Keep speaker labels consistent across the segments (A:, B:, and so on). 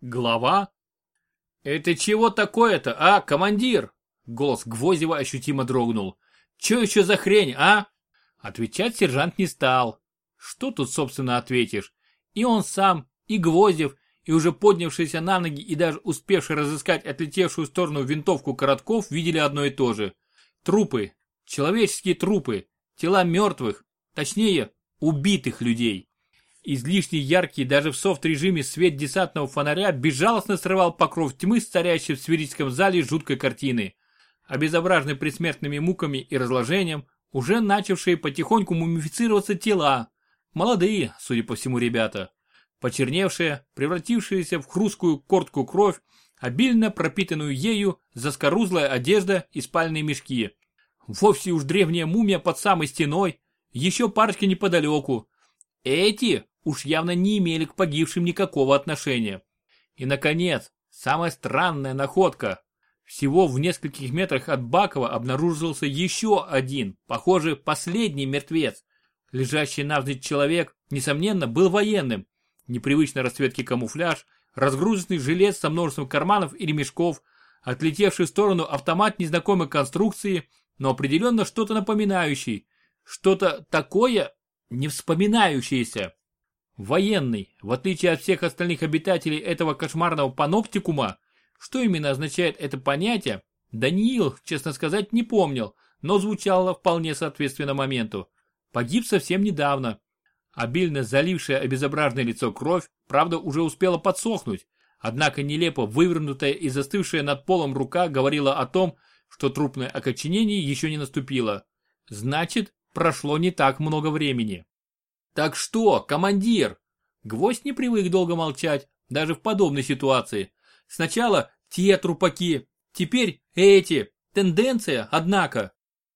A: Глава? «Это чего такое-то, а, командир?» Голос Гвоздева ощутимо дрогнул. «Че еще за хрень, а?» Отвечать сержант не стал. Что тут, собственно, ответишь? И он сам, и Гвоздев, и уже поднявшийся на ноги и даже успевший разыскать отлетевшую в сторону винтовку Коротков видели одно и то же. Трупы. Человеческие трупы. Тела мертвых. Точнее, убитых людей. Излишне яркий даже в софт-режиме свет десантного фонаря безжалостно срывал покров тьмы, царящей в сферическом зале жуткой картины. Обезображенные предсмертными муками и разложением, уже начавшие потихоньку мумифицироваться тела. Молодые, судя по всему, ребята. Почерневшая, превратившаяся в хрусткую кортку кровь, обильно пропитанную ею заскорузлая одежда и спальные мешки. Вовсе уж древняя мумия под самой стеной, еще парочки неподалеку. Эти уж явно не имели к погибшим никакого отношения. И, наконец, самая странная находка. Всего в нескольких метрах от Бакова обнаружился еще один, похоже, последний мертвец. Лежащий навзничь человек, несомненно, был военным, непривычной расцветки камуфляж, разгрузочный жилет со множеством карманов и ремешков, отлетевший в сторону автомат незнакомой конструкции, но определенно что-то напоминающий, что-то такое не вспоминающееся. Военный, в отличие от всех остальных обитателей этого кошмарного паноптикума, что именно означает это понятие, Даниил, честно сказать, не помнил, но звучало вполне соответственно моменту. Погиб совсем недавно, Обильно залившее обезображенное лицо кровь, правда, уже успела подсохнуть, однако нелепо вывернутая и застывшая над полом рука говорила о том, что трупное окоченение еще не наступило. Значит, прошло не так много времени. «Так что, командир?» Гвоздь не привык долго молчать, даже в подобной ситуации. Сначала те трупаки, теперь эти. Тенденция, однако.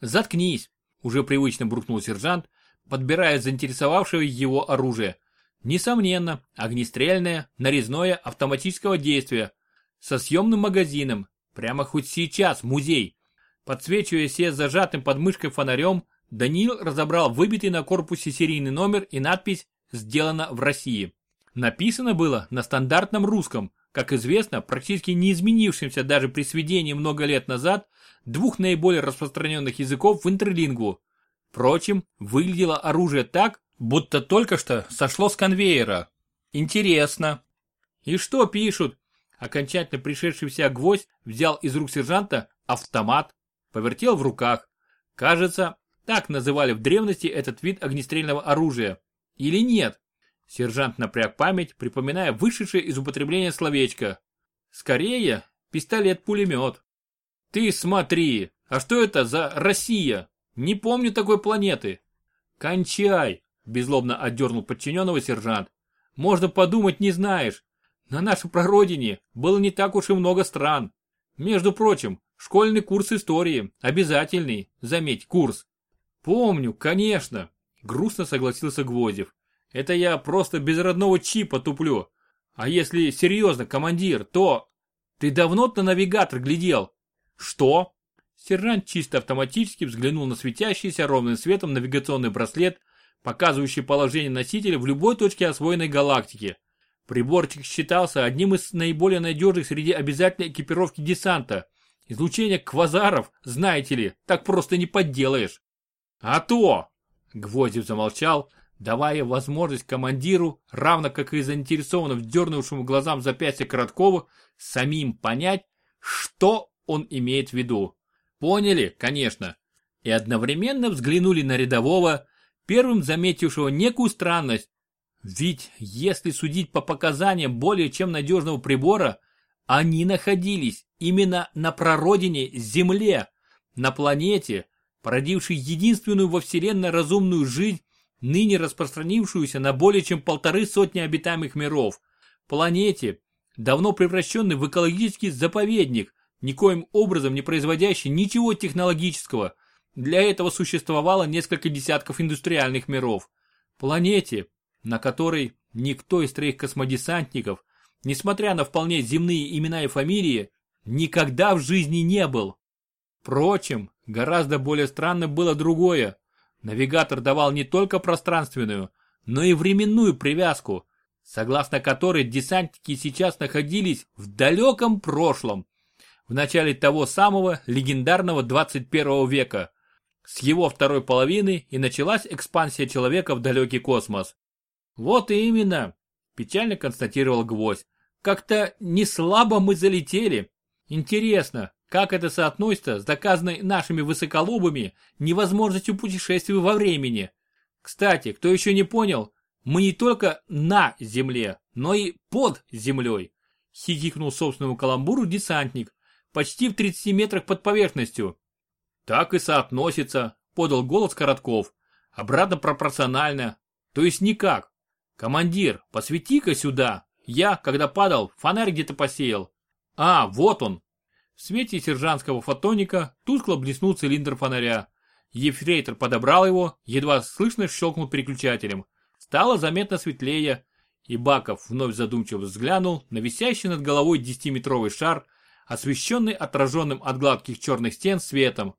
A: «Заткнись», уже привычно буркнул сержант, подбирая заинтересовавшего его оружие. Несомненно, огнестрельное, нарезное, автоматического действия. Со съемным магазином. Прямо хоть сейчас музей. Подсвечивая себе зажатым под мышкой фонарем, Даниил разобрал выбитый на корпусе серийный номер и надпись «Сделано в России». Написано было на стандартном русском, как известно, практически не изменившимся даже при сведении много лет назад двух наиболее распространенных языков в интерлингву Впрочем, выглядело оружие так, будто только что сошло с конвейера. Интересно. И что пишут? Окончательно пришедший в себя гвоздь взял из рук сержанта автомат, повертел в руках. Кажется, так называли в древности этот вид огнестрельного оружия. Или нет? Сержант напряг память, припоминая вышедшее из употребления словечко. Скорее, пистолет-пулемет. Ты смотри, а что это за Россия? Не помню такой планеты. Кончай, беззлобно отдернул подчиненного сержант. Можно подумать, не знаешь. На нашей прародине было не так уж и много стран. Между прочим, школьный курс истории, обязательный, заметь, курс. Помню, конечно, грустно согласился Гвоздев. Это я просто без родного чипа туплю. А если серьезно, командир, то... Ты давно на навигатор глядел? Что? Сержант чисто автоматически взглянул на светящийся ровным светом навигационный браслет, показывающий положение носителя в любой точке освоенной галактики. Приборчик считался одним из наиболее надежных среди обязательной экипировки десанта. Излучение квазаров, знаете ли, так просто не подделаешь. А то! Гвоздев замолчал, давая возможность командиру, равно как и заинтересованно вдернувшему глазам запястья Короткову, самим понять, что он имеет в виду. Поняли, конечно. И одновременно взглянули на рядового, первым заметившего некую странность. Ведь, если судить по показаниям более чем надежного прибора, они находились именно на прародине Земле, на планете, породившей единственную во Вселенной разумную жизнь, ныне распространившуюся на более чем полторы сотни обитаемых миров. Планете, давно превращенной в экологический заповедник, никоим образом не производящий ничего технологического. Для этого существовало несколько десятков индустриальных миров. Планете, на которой никто из троих космодесантников, несмотря на вполне земные имена и фамилии, никогда в жизни не был. Впрочем, гораздо более странно было другое. Навигатор давал не только пространственную, но и временную привязку. согласно которой десантники сейчас находились в далеком прошлом, в начале того самого легендарного 21 века. С его второй половины и началась экспансия человека в далекий космос. Вот и именно, печально констатировал Гвоздь. Как-то не слабо мы залетели. Интересно, как это соотносится с доказанной нашими высоколобами невозможностью путешествий во времени? Кстати, кто еще не понял, мы не только на земле, но и под землей. Хихикнул собственному каламбуру десантник, почти в 30 метрах под поверхностью. Так и соотносится, подал голос Коротков. Обратно пропорционально. То есть никак. Командир, посвети-ка сюда. Я, когда падал, фонарь где-то посеял. А, вот он. Свете сержантского фотоника тускло блеснул цилиндр фонаря. Ефрейтор подобрал его, едва слышно щелкнул переключателем. Стало заметно светлее, и Баков вновь задумчиво взглянул на висящий над головой десятиметровый шар, освещенный отраженным от гладких черных стен светом.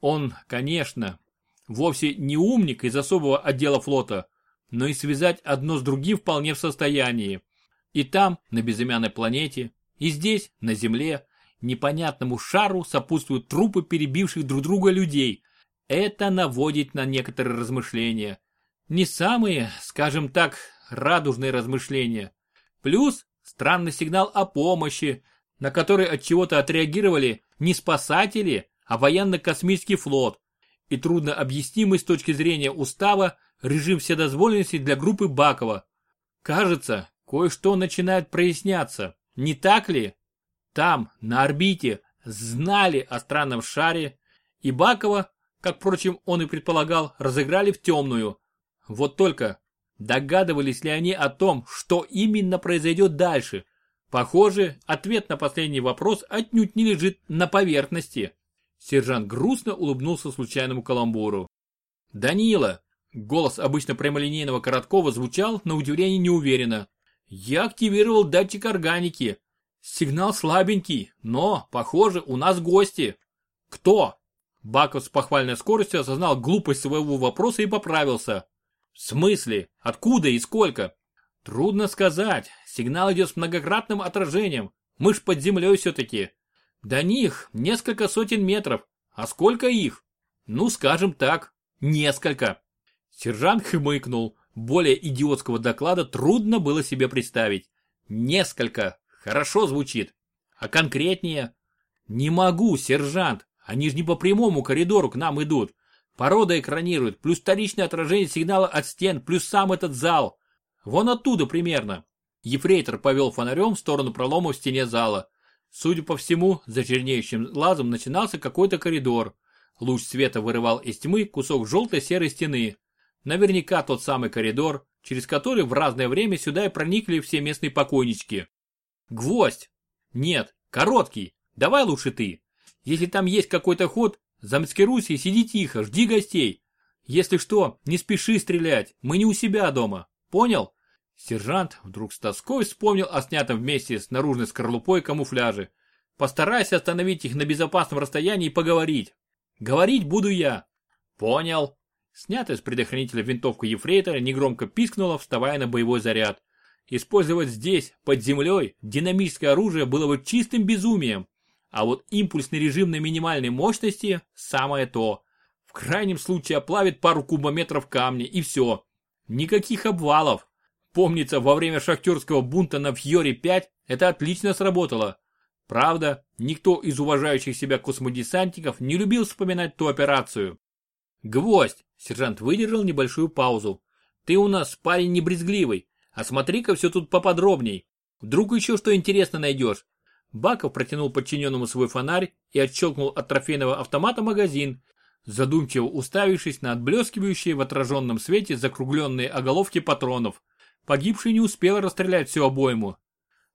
A: Он, конечно, вовсе не умник из особого отдела флота, но и связать одно с другим вполне в состоянии. И там, на безымянной планете, и здесь, на Земле, непонятному шару сопутствуют трупы перебивших друг друга людей. Это наводит на некоторые размышления. Не самые, скажем так, радужные размышления. Плюс странный сигнал о помощи, на который от чего-то отреагировали не спасатели, а военно-космический флот. И трудно объяснимый с точки зрения устава режим вседозволенности для группы Бакова. Кажется, кое-что начинает проясняться, не так ли? Там, на орбите, знали о странном шаре, и Бакова, как, впрочем, он и предполагал, разыграли в темную. Вот только, догадывались ли они о том, что именно произойдет дальше? Похоже, ответ на последний вопрос отнюдь не лежит на поверхности. Сержант грустно улыбнулся случайному каламбуру. «Данила!» Голос обычно прямолинейного Короткова звучал, на удивление, неуверенно. «Я активировал датчик органики. Сигнал слабенький, но, похоже, у нас гости». «Кто?» Баков с похвальной скоростью осознал глупость своего вопроса и поправился. «В смысле? Откуда и сколько?» «Трудно сказать. Сигнал идет с многократным отражением. Мы ж под землей все-таки. До них несколько сотен метров. А сколько их? Ну, скажем так, несколько. Сержант хмыкнул. Более идиотского доклада трудно было себе представить. Несколько. Хорошо звучит. А конкретнее? Не могу, сержант. Они же не по прямому коридору к нам идут. Порода экранирует, плюс вторичное отражение сигнала от стен, плюс сам этот зал. Вон оттуда примерно. Ефрейтор повел фонарем в сторону пролома в стене зала. Судя по всему, за чернеющим лазом начинался какой-то коридор. Луч света вырывал из тьмы кусок желтой-серой стены. Наверняка тот самый коридор, через который в разное время сюда и проникли все местные покойнички. Гвоздь! Нет, короткий. Давай лучше ты. Если там есть какой-то ход, замаскируйся и сиди тихо, жди гостей. Если что, не спеши стрелять, мы не у себя дома. Понял? Сержант вдруг с тоской вспомнил о снятом вместе с наружной скорлупой камуфляже. Постарайся остановить их на безопасном расстоянии и поговорить. Говорить буду я. Понял. Снятая с предохранителя винтовка Ефрейтора негромко пискнула, вставая на боевой заряд. Использовать здесь, под землей, динамическое оружие было бы чистым безумием. А вот импульсный режим на минимальной мощности – самое то. В крайнем случае оплавит пару кубометров камня и все. Никаких обвалов. Помнится, во время шахтерского бунта на Фьоре-5 это отлично сработало. Правда, никто из уважающих себя космодесантников не любил вспоминать ту операцию. «Гвоздь!» – сержант выдержал небольшую паузу. «Ты у нас парень не а смотри-ка все тут поподробней. Вдруг еще что интересно найдешь». Баков протянул подчиненному свой фонарь и отщелкнул от трофейного автомата магазин, задумчиво уставившись на отблескивающие в отраженном свете закругленные оголовки патронов – Погибший не успел расстрелять всю обойму.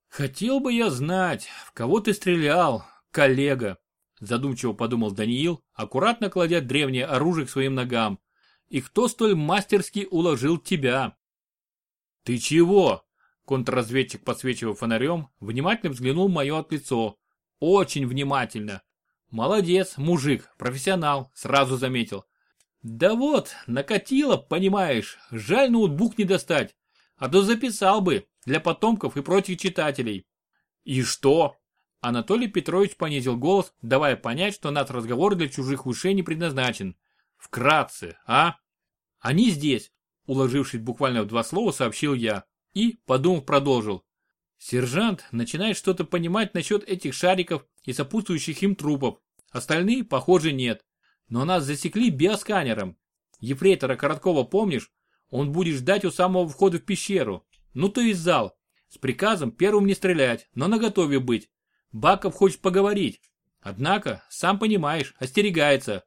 A: Хотел бы я знать, в кого ты стрелял, коллега, задумчиво подумал Даниил, аккуратно кладя древнее оружие к своим ногам. И кто столь мастерски уложил тебя? Ты чего? Контрразведчик, подсвечивая фонарем, внимательно взглянул в мое лицо. Очень внимательно. Молодец, мужик, профессионал, сразу заметил. Да вот, накатило, понимаешь, жаль ноутбук не достать. а то записал бы для потомков и прочих читателей. И что? Анатолий Петрович понизил голос, давая понять, что наш разговор для чужих ушей не предназначен. Вкратце, а? Они здесь, уложившись буквально в два слова, сообщил я. И, подумав, продолжил. Сержант начинает что-то понимать насчет этих шариков и сопутствующих им трупов. Остальные, похоже, нет. Но нас засекли биосканером. Ефрейтора Короткова помнишь? Он будет ждать у самого входа в пещеру. Ну то есть зал. С приказом первым не стрелять, но наготове быть. Баков хочет поговорить. Однако, сам понимаешь, остерегается.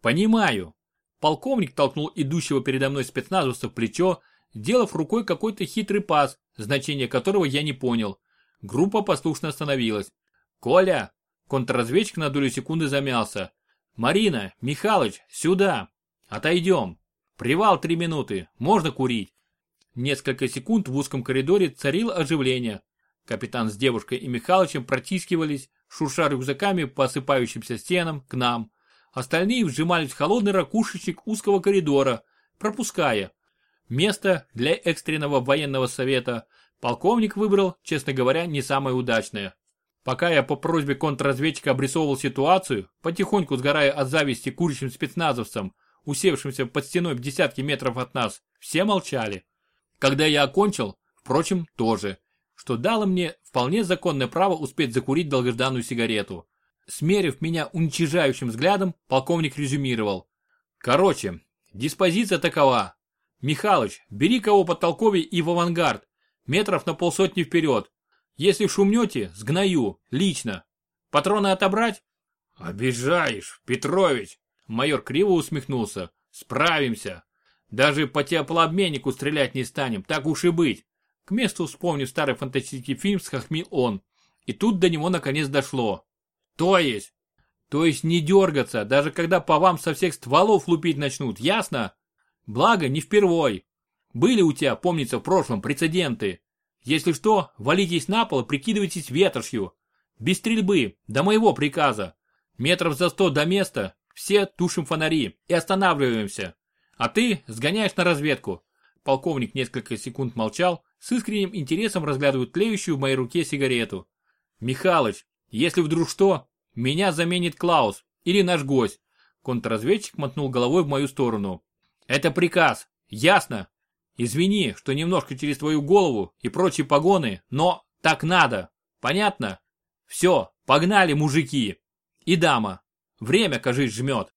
A: Понимаю. Полковник толкнул идущего передо мной спецназовца в плечо, делав рукой какой-то хитрый пас, значение которого я не понял. Группа послушно остановилась. «Коля!» Контрразведчик на долю секунды замялся. «Марина, Михалыч, сюда! Отойдем! Привал три минуты, можно курить!» Несколько секунд в узком коридоре царило оживление. Капитан с девушкой и Михалычем протискивались, шурша рюкзаками по осыпающимся стенам, к нам. Остальные вжимались в холодный ракушечник узкого коридора, пропуская. Место для экстренного военного совета полковник выбрал, честно говоря, не самое удачное. Пока я по просьбе контрразведчика обрисовывал ситуацию, потихоньку сгорая от зависти курящим спецназовцам, усевшимся под стеной в десятки метров от нас, все молчали. Когда я окончил, впрочем, тоже, что дало мне вполне законное право успеть закурить долгожданную сигарету. Смерив меня уничижающим взглядом, полковник резюмировал. Короче, диспозиция такова. Михалыч, бери кого подтолковей и в авангард, метров на полсотни вперед. Если шумнете, сгною, лично. Патроны отобрать? Обижаешь, Петрович. Майор криво усмехнулся. Справимся. Даже по теплообменнику стрелять не станем, так уж и быть. К месту вспомнив старый фантастический фильм, схохмил он. И тут до него наконец дошло. То есть? То есть не дергаться, даже когда по вам со всех стволов лупить начнут, ясно? Благо, не впервой. Были у тебя, помнится, в прошлом прецеденты. Если что, валитесь на пол и прикидывайтесь ветошью. Без стрельбы, до моего приказа. Метров за сто до места, все тушим фонари и останавливаемся. А ты сгоняешь на разведку. Полковник несколько секунд молчал, с искренним интересом разглядывая тлеющую в моей руке сигарету. Михалыч, если вдруг что, меня заменит Клаус или наш гость. Контрразведчик мотнул головой в мою сторону. Это приказ, ясно? Извини, что немножко через твою голову и прочие погоны, но так надо. Понятно? Все, погнали, мужики. И дама. Время, кажись, жмет.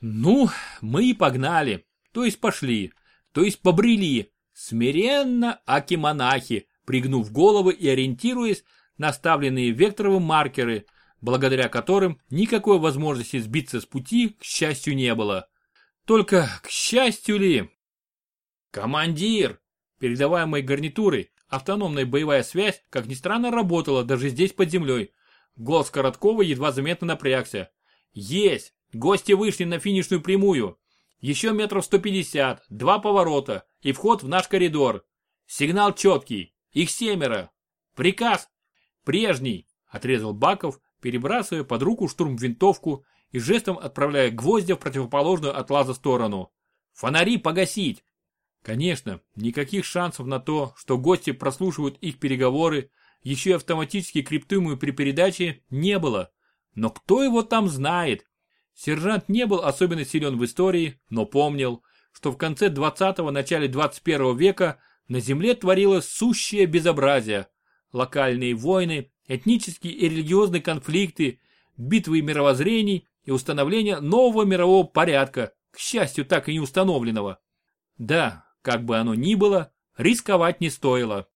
A: Ну, мы и погнали. То есть пошли. То есть побрели. Смиренно, аки-монахи, пригнув головы и ориентируясь на ставленные векторовым маркеры, благодаря которым никакой возможности сбиться с пути, к счастью, не было. Только, к счастью ли, «Командир!» Передаваемой гарнитурой автономная боевая связь, как ни странно, работала даже здесь под землей. Голос Короткова едва заметно напрягся. «Есть! Гости вышли на финишную прямую. Еще метров 150, два поворота и вход в наш коридор. Сигнал четкий. Их семеро. Приказ? Прежний!» Отрезал Баков, перебрасывая под руку штурм-винтовку и жестом отправляя гвоздя в противоположную от лаза сторону. «Фонари погасить! Конечно, никаких шансов на то, что гости прослушивают их переговоры, еще и автоматически криптуемую при передаче, не было. Но кто его там знает? Сержант не был особенно силен в истории, но помнил, что в конце 20-го, начале 21 века на Земле творилось сущее безобразие. Локальные войны, этнические и религиозные конфликты, битвы мировоззрений и установление нового мирового порядка, к счастью, так и не установленного. Да, как бы оно ни было, рисковать не стоило.